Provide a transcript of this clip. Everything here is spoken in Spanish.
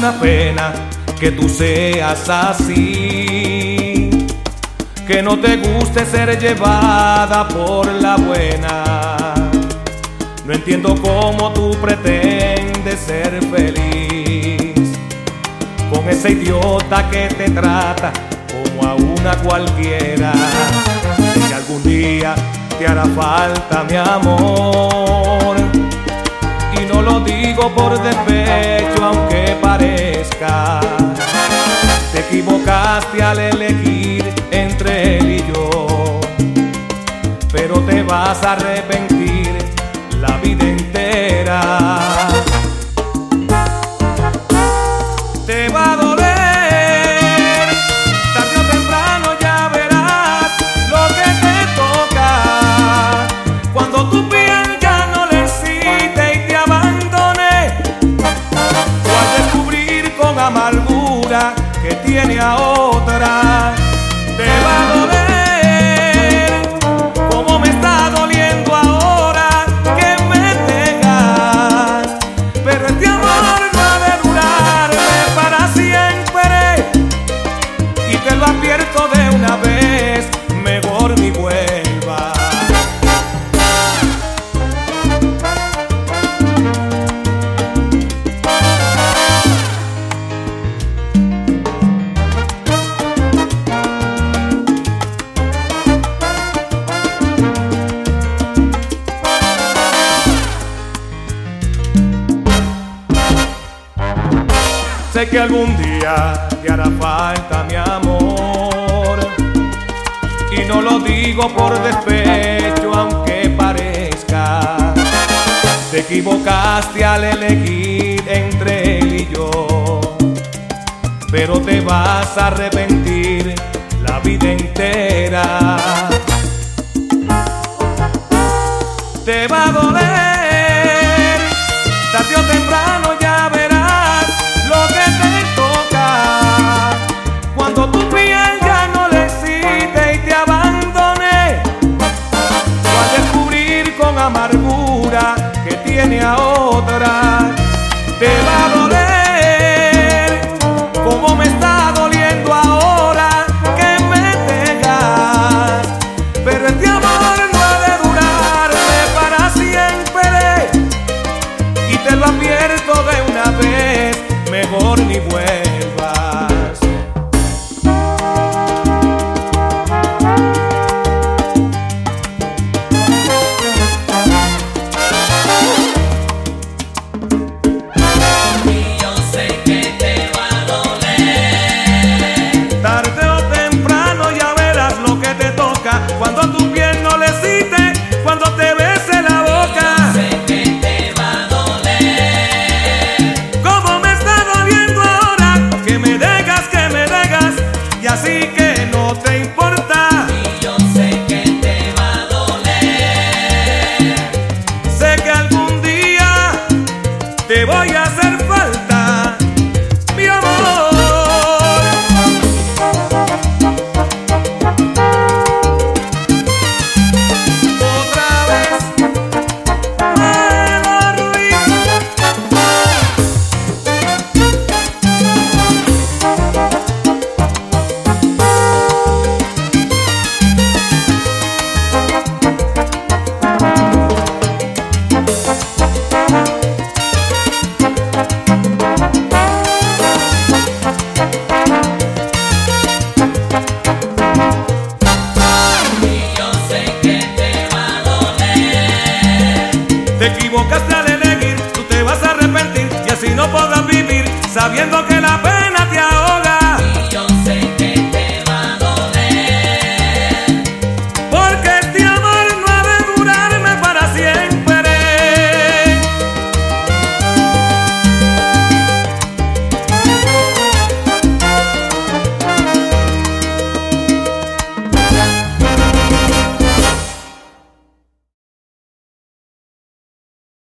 da pena que tú seas así, que no te guste ser llevada por la buena. No entiendo cómo tú pretendes ser feliz con ese idiota que te trata como a una cualquiera. Que algún día te hará falta mi amor. No lo digo por despecho, aunque parezca. Te equivocaste al elegir entre él y yo. Pero te vas a arrepentir que tiene a otra, te Que algún día te hará falta mi amor. Y no lo digo por despecho, aunque parezca. Te equivocaste al elegir entre él y yo. Pero te vas a arrepentir la vida entera. Amargura que tiene a otra, te va a doler como me está doliendo ahora que me dejas. Pero este amor no ha de durarme para siempre. Y te lo advierto de una vez, mejor ni vuelvas. Que no te importa. Y yo sé que te va a doler. Sé que algún día te voy a hacer no podrás